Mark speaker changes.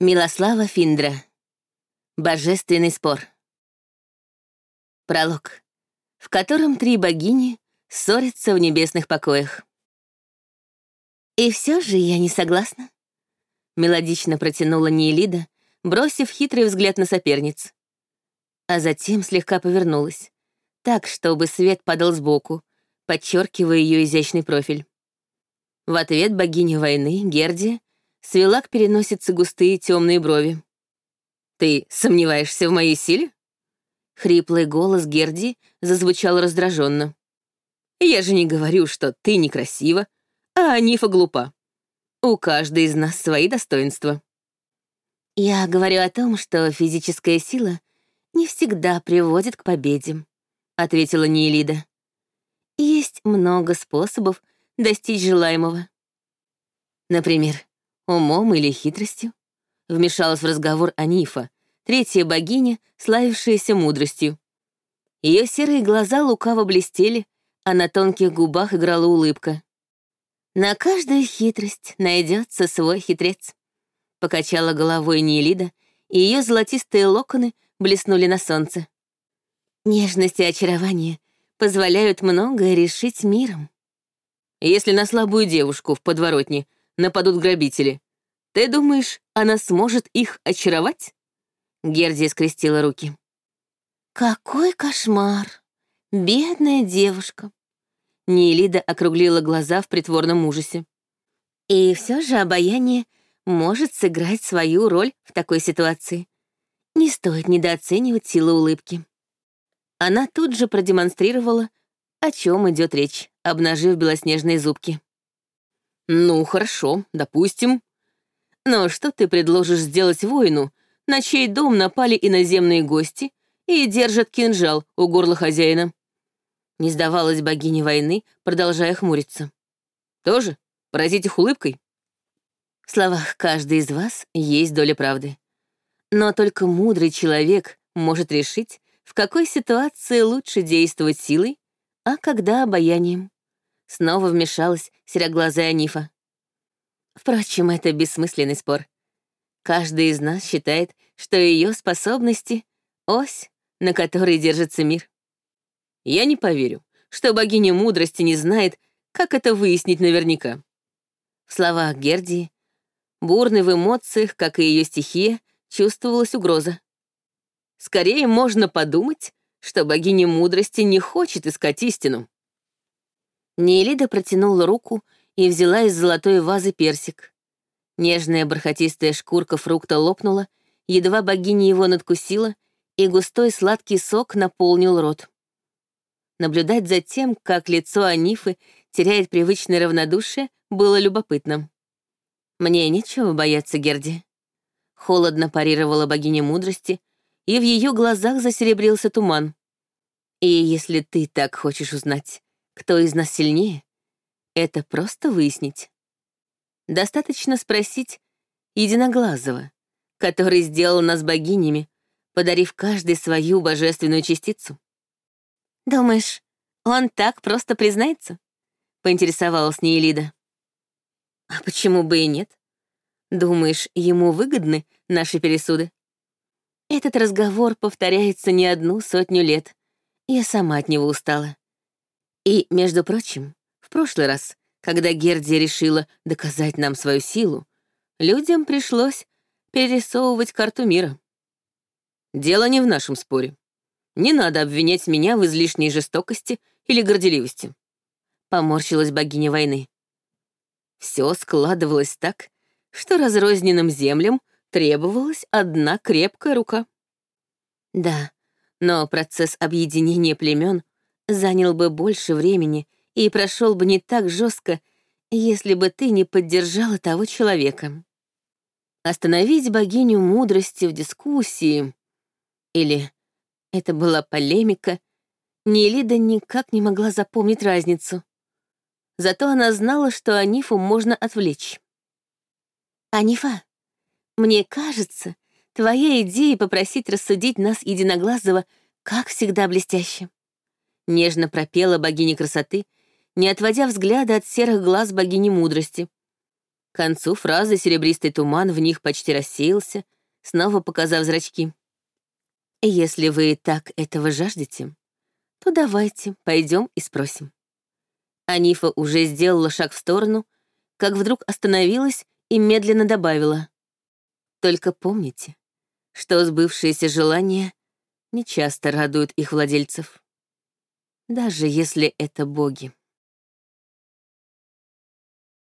Speaker 1: Милослава Финдра. Божественный спор. Пролог, в котором три богини ссорятся в небесных покоях. «И все же я не согласна», — мелодично протянула Нейлида, бросив хитрый взгляд на соперниц. А затем слегка повернулась, так, чтобы свет падал сбоку, подчеркивая ее изящный профиль. В ответ богиня войны, Гердия, свела к переносице густые темные брови. «Ты сомневаешься в моей силе?» Хриплый голос Герди зазвучал раздраженно. «Я же не говорю, что ты некрасива, а Анифа глупа. У каждой из нас свои достоинства».
Speaker 2: «Я говорю о том, что физическая сила не всегда приводит к победе», — ответила Нейлида. «Есть много способов достичь желаемого.
Speaker 1: Например, умом или хитростью? Вмешалась в разговор Анифа, третья богиня, славившаяся мудростью. Ее серые глаза лукаво блестели, а на тонких губах играла улыбка.
Speaker 2: «На каждую хитрость найдется свой хитрец», — покачала головой Нелида, и ее золотистые локоны блеснули на солнце. «Нежность и очарование позволяют многое решить миром».
Speaker 1: «Если на слабую девушку в подворотне нападут грабители. Ты думаешь, она сможет их очаровать?» Гердия скрестила руки.
Speaker 2: «Какой кошмар! Бедная девушка!»
Speaker 1: Нейлида округлила глаза в притворном ужасе.
Speaker 2: «И все же обаяние может сыграть свою роль в такой ситуации. Не стоит недооценивать силу улыбки».
Speaker 1: Она тут же продемонстрировала, о чем идет речь, обнажив белоснежные зубки. «Ну, хорошо, допустим. Но что ты предложишь сделать воину, на чей дом напали иноземные гости и держат кинжал у горла хозяина?» Не сдавалась богиня войны, продолжая хмуриться. «Тоже? Поразить их улыбкой?» В словах каждой из вас есть доля правды. Но только мудрый человек может решить, в какой ситуации лучше действовать силой, а когда обаянием. Снова вмешалась сероглазая Анифа. Впрочем, это бессмысленный спор. Каждый из нас считает, что ее способности — ось, на которой держится мир. Я не поверю, что богиня мудрости не знает, как это выяснить наверняка. В словах Гердии, бурной в эмоциях, как и ее стихия, чувствовалась угроза. Скорее можно подумать, что богиня мудрости не хочет искать истину. Неэлида протянула руку и взяла из золотой вазы персик. Нежная бархатистая шкурка фрукта лопнула, едва богиня его надкусила, и густой сладкий сок наполнил рот. Наблюдать за тем, как лицо Анифы теряет привычное равнодушие, было любопытным. «Мне нечего бояться, Герди». Холодно парировала богиня мудрости, и в ее глазах засеребрился туман. «И если ты так хочешь узнать, кто из нас сильнее, это просто выяснить. Достаточно спросить Единоглазого, который сделал нас богинями, подарив каждой свою божественную частицу.
Speaker 2: «Думаешь, он так просто признается?» — поинтересовалась Нейлида.
Speaker 1: «А почему бы и нет? Думаешь, ему выгодны наши пересуды?» Этот разговор повторяется не одну сотню лет. Я сама от него устала. И, между прочим, в прошлый раз, когда Гердия решила доказать нам свою силу, людям пришлось перерисовывать карту мира. Дело не в нашем споре. Не надо обвинять меня в излишней жестокости или горделивости. Поморщилась богиня войны. Все складывалось так, что разрозненным землям требовалась одна крепкая рука. Да, но процесс объединения племен занял бы больше времени и прошел бы не так жестко, если бы ты не поддержала того человека. Остановить богиню мудрости в дискуссии или это была полемика, Нелида никак не могла запомнить разницу. Зато она знала, что Анифу можно отвлечь.
Speaker 2: «Анифа, мне кажется, твоя идея попросить рассудить нас единоглазого, как всегда, блестяще
Speaker 1: нежно пропела богиня красоты, не отводя взгляда от серых глаз богини мудрости. К концу фразы серебристый туман в них почти рассеялся, снова показав зрачки.
Speaker 2: «Если вы так этого жаждете, то давайте пойдем и спросим». Анифа уже сделала шаг в сторону, как вдруг остановилась и медленно добавила. «Только помните, что сбывшиеся желания нечасто радуют их владельцев, даже если это боги».